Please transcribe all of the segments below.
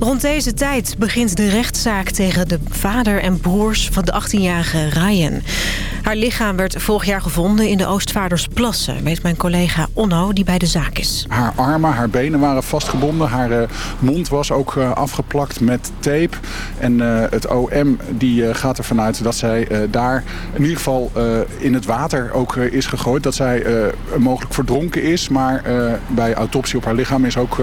Rond deze tijd begint de rechtszaak tegen de vader en broers van de 18-jarige Ryan. Haar lichaam werd vorig jaar gevonden in de Oostvaardersplassen... weet mijn collega Onno, die bij de zaak is. Haar armen, haar benen waren vastgebonden. Haar uh, mond was ook uh, afgeplakt met tape. En uh, het OM die, gaat ervan uit dat zij daar in ieder geval in het water ook is gegooid. Dat zij mogelijk verdronken is. Maar bij autopsie op haar lichaam is ook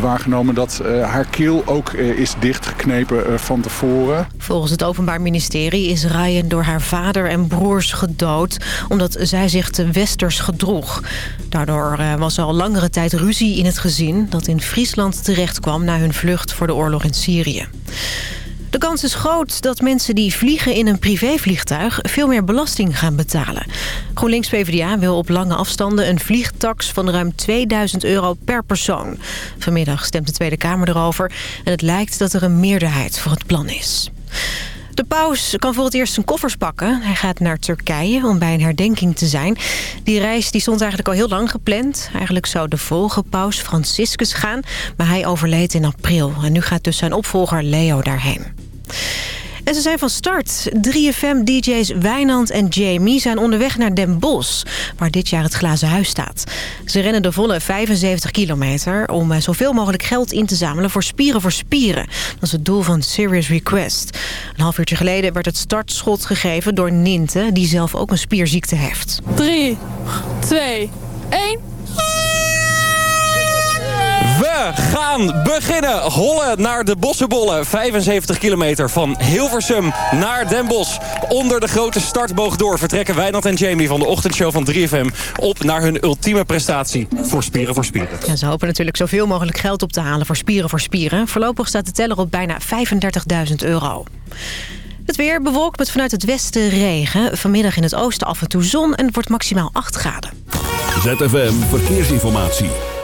waargenomen dat haar keel ook is dichtgeknepen van tevoren. Volgens het Openbaar Ministerie is Ryan door haar vader en broer gedood... omdat zij zich te westers gedroeg. Daardoor was er al langere tijd ruzie in het gezin... dat in Friesland terechtkwam na hun vlucht voor de oorlog in Syrië. De kans is groot dat mensen die vliegen in een privévliegtuig... veel meer belasting gaan betalen. GroenLinks PvdA wil op lange afstanden een vliegtax van ruim 2000 euro per persoon. Vanmiddag stemt de Tweede Kamer erover... en het lijkt dat er een meerderheid voor het plan is. De paus kan voor het eerst zijn koffers pakken. Hij gaat naar Turkije om bij een herdenking te zijn. Die reis die stond eigenlijk al heel lang gepland. Eigenlijk zou de volgende paus Franciscus gaan, maar hij overleed in april. En nu gaat dus zijn opvolger Leo daarheen. En ze zijn van start. 3FM-dj's Wijnand en Jamie zijn onderweg naar Den Bosch... waar dit jaar het Glazen Huis staat. Ze rennen de volle 75 kilometer... om eh, zoveel mogelijk geld in te zamelen voor Spieren voor Spieren. Dat is het doel van Serious Request. Een half uurtje geleden werd het startschot gegeven door Ninte... die zelf ook een spierziekte heeft. 3, 2, 1... We gaan beginnen. Hollen naar de Bossenbollen. 75 kilometer van Hilversum naar Den Bosch. Onder de grote startboog door vertrekken Wijnand en Jamie van de ochtendshow van 3FM... op naar hun ultieme prestatie voor Spieren voor Spieren. Ja, ze hopen natuurlijk zoveel mogelijk geld op te halen voor Spieren voor Spieren. Voorlopig staat de teller op bijna 35.000 euro. Het weer bewolkt met vanuit het westen regen. Vanmiddag in het oosten af en toe zon en het wordt maximaal 8 graden. ZFM Verkeersinformatie.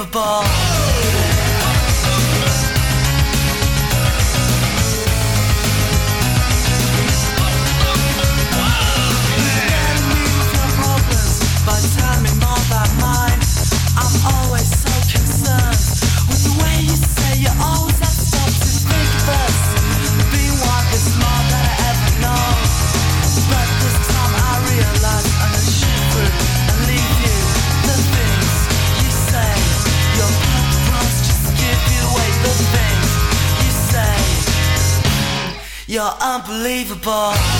unbelievable. unbelievable.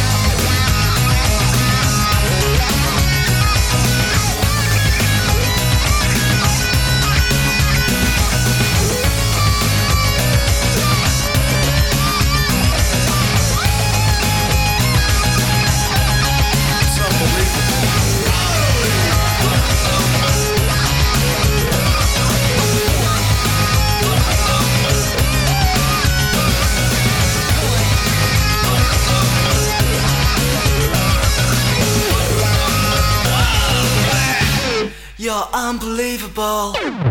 unbelievable.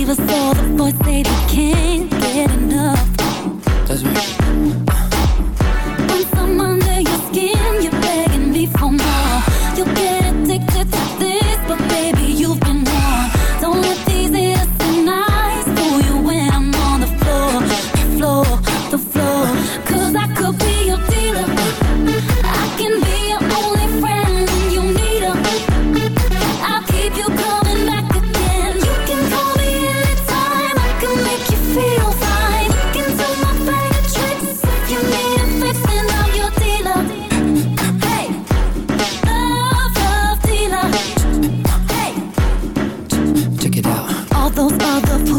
leave us all the force they can't get enough. That's right.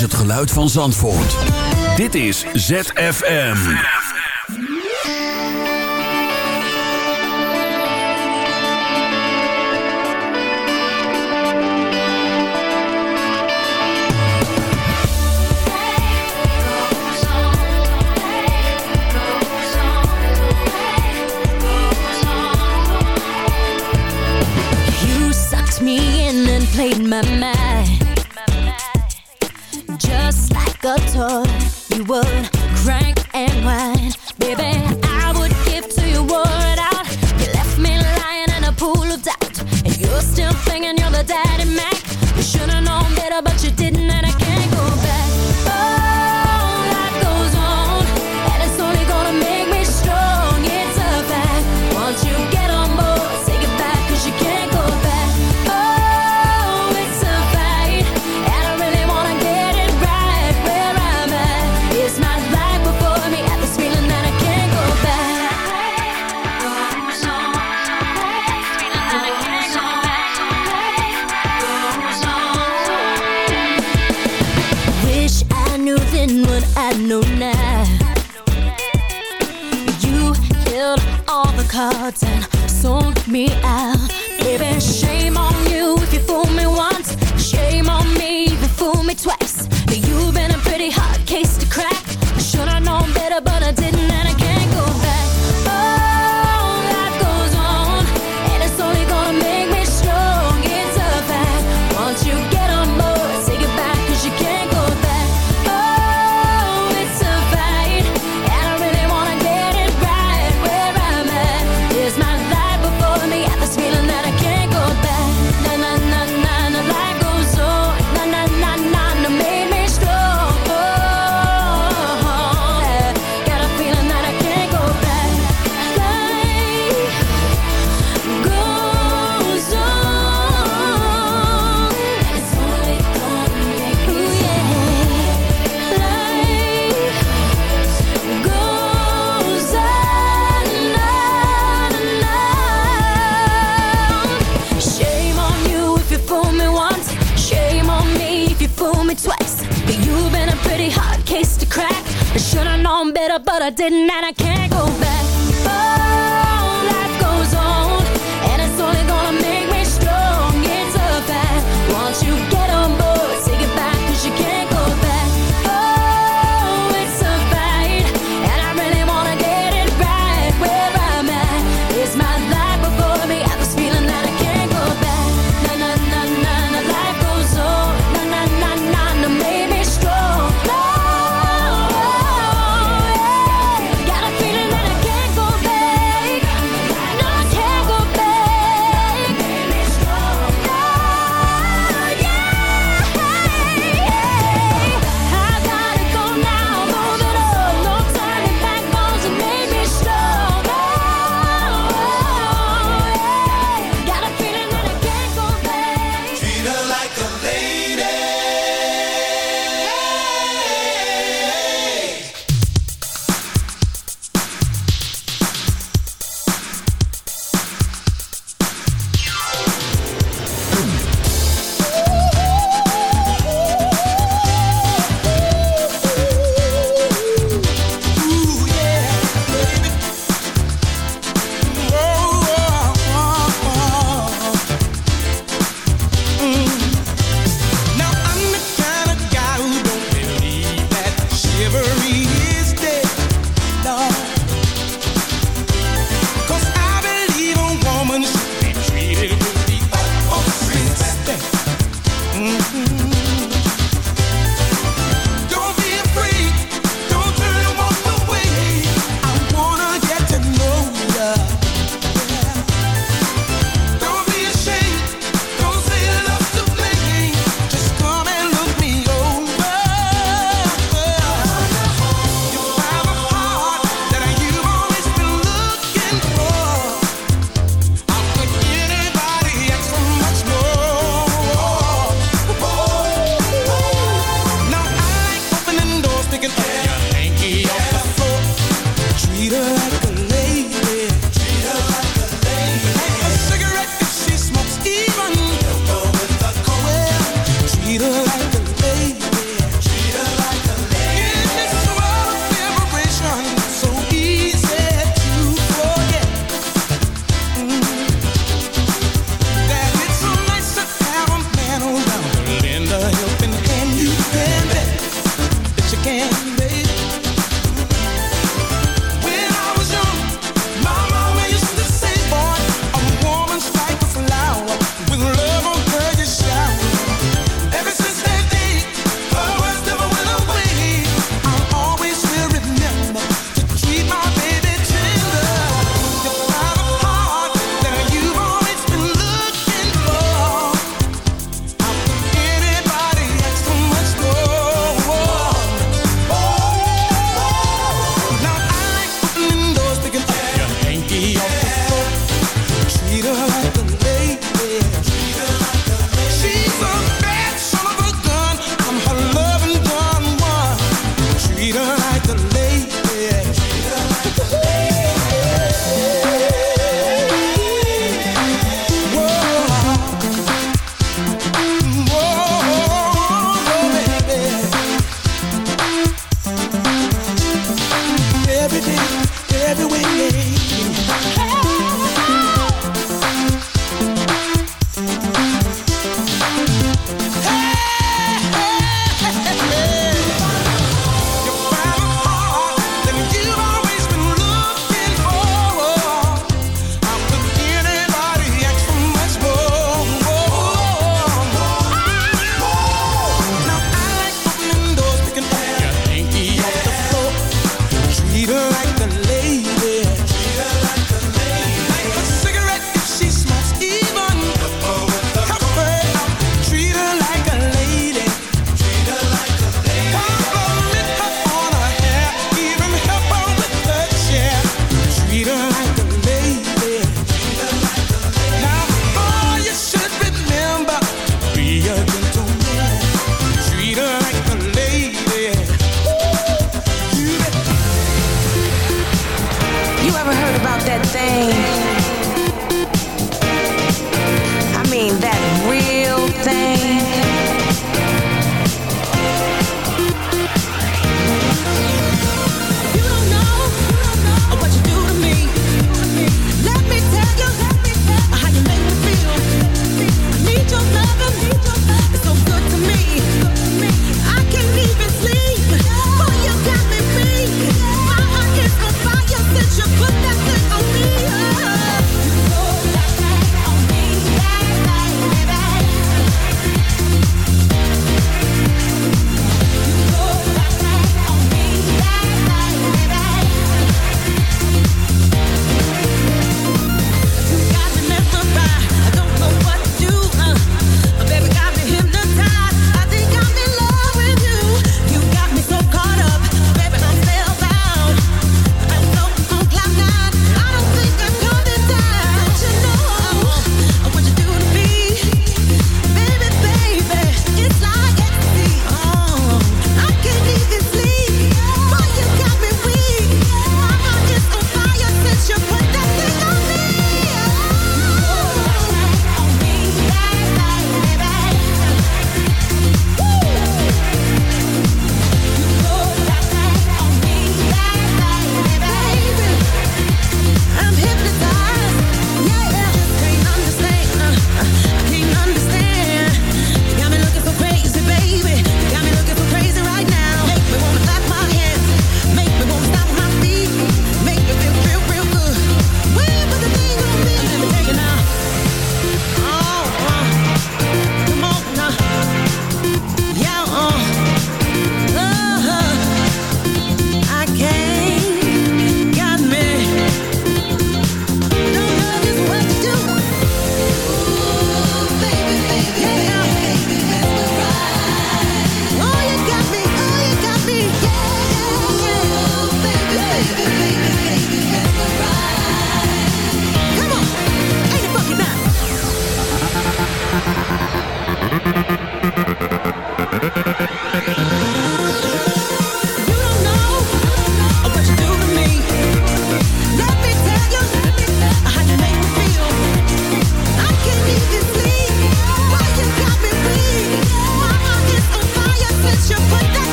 is het geluid van Zandvoort. Dit is ZFM. You sucked me in and played my. the toy. You would didn't and I can't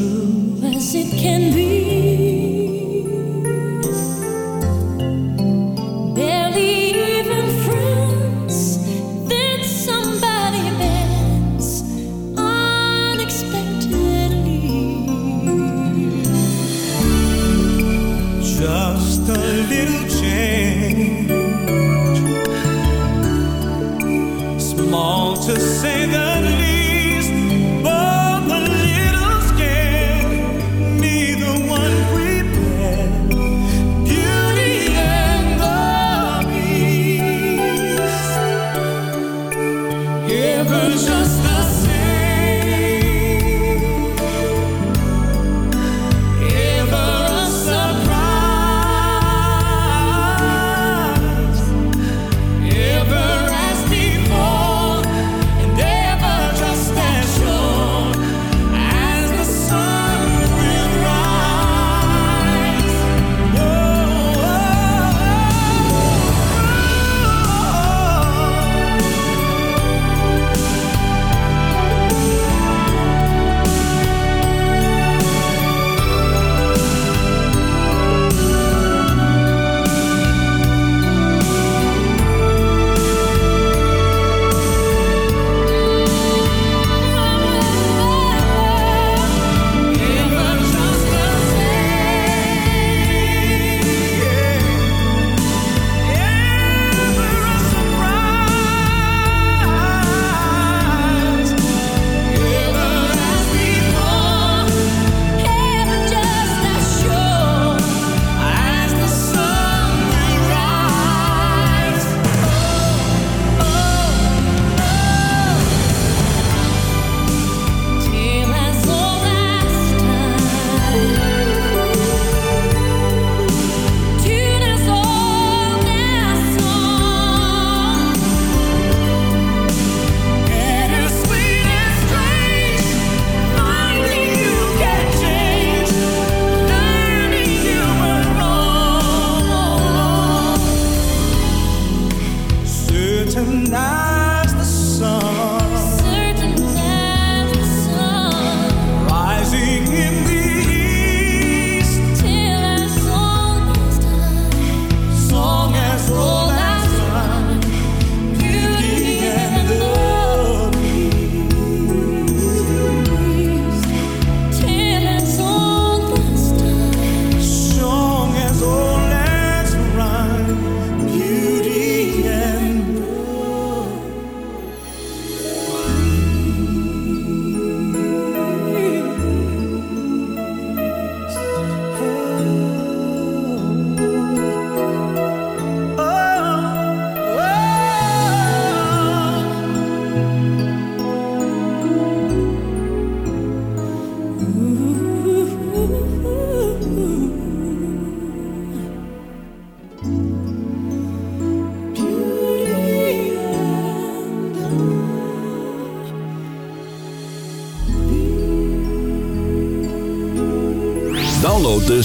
true as it can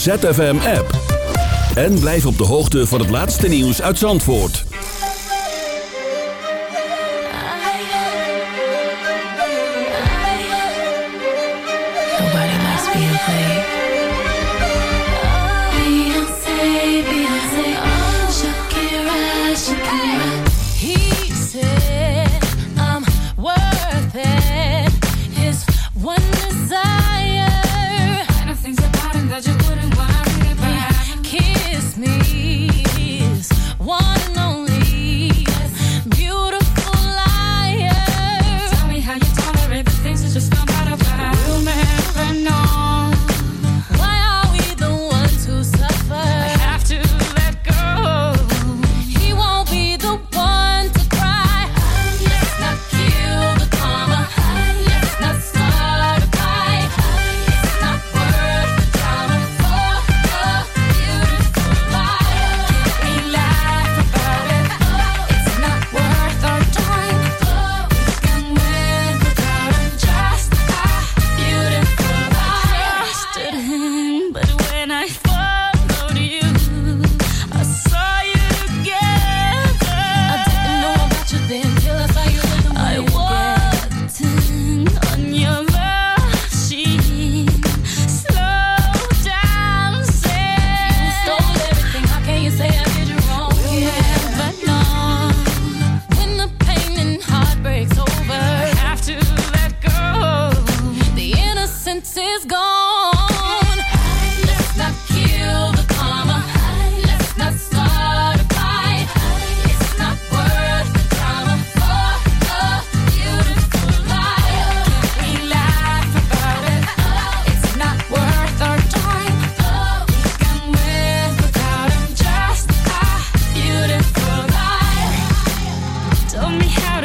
ZFM-app. En blijf op de hoogte van het laatste nieuws uit Zandvoort. Nobody likes.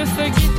to forgive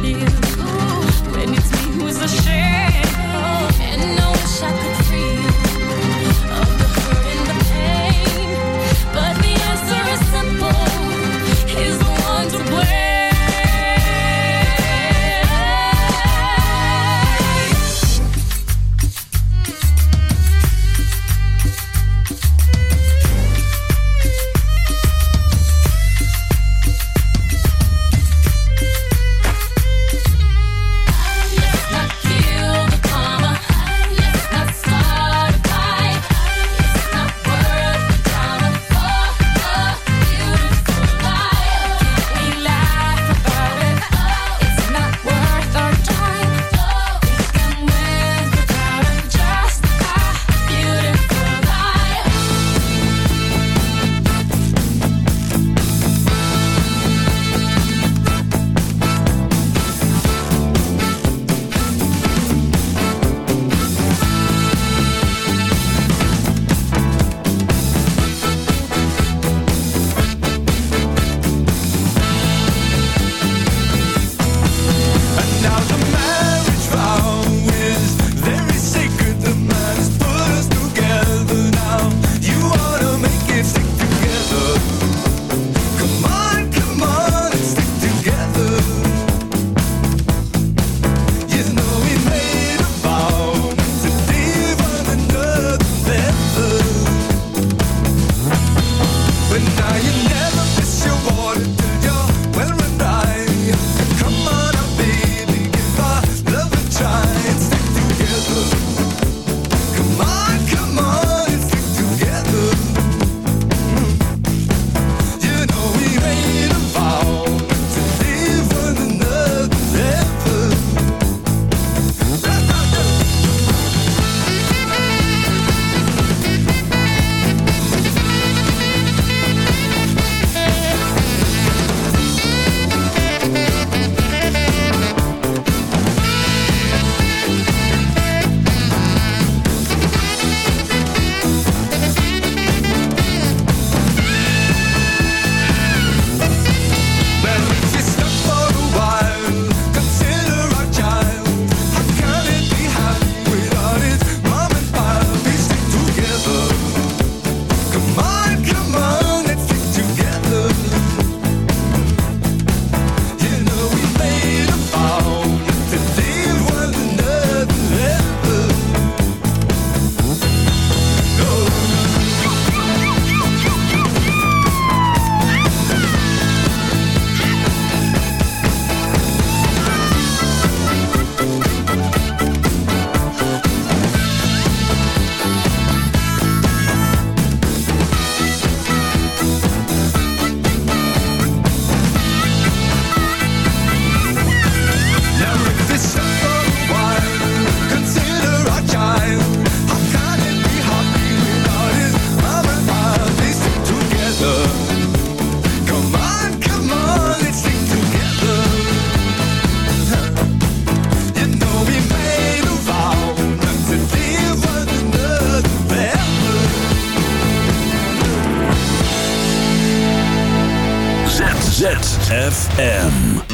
FM.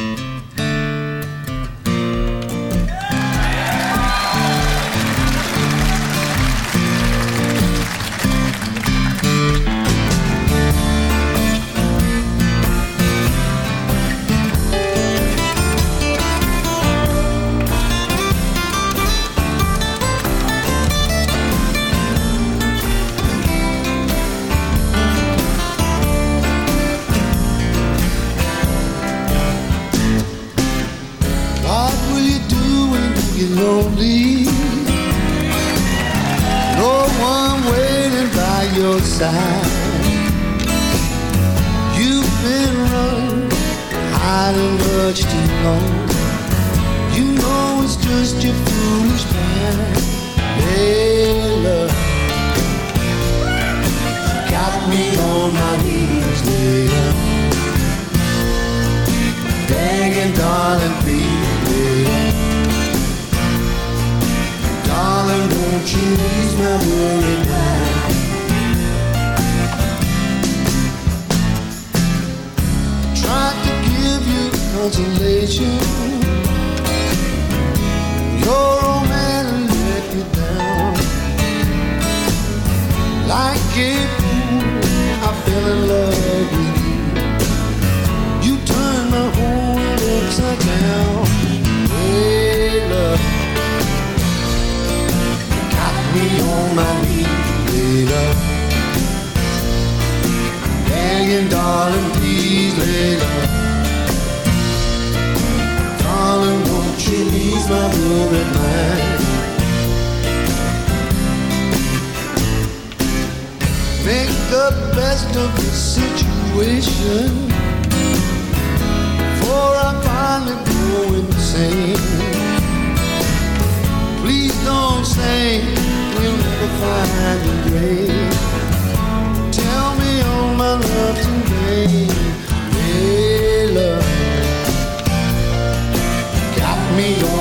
Make the best of the situation. For I finally go insane. Please don't say we'll never find a grave. Tell me all my love today. Hey, love. Got me on.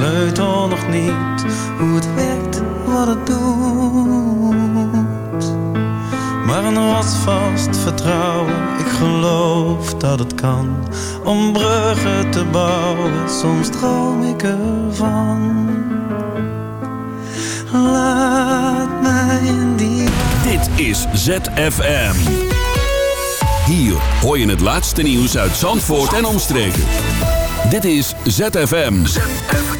sleutel nog niet hoe het werkt, wat het doet. Maar een vast vertrouwen, ik geloof dat het kan. Om bruggen te bouwen, soms droom ik ervan. Laat mij in die... Dit is ZFM. Hier hoor je het laatste nieuws uit Zandvoort en omstreken. Dit is ZFM. ZFM.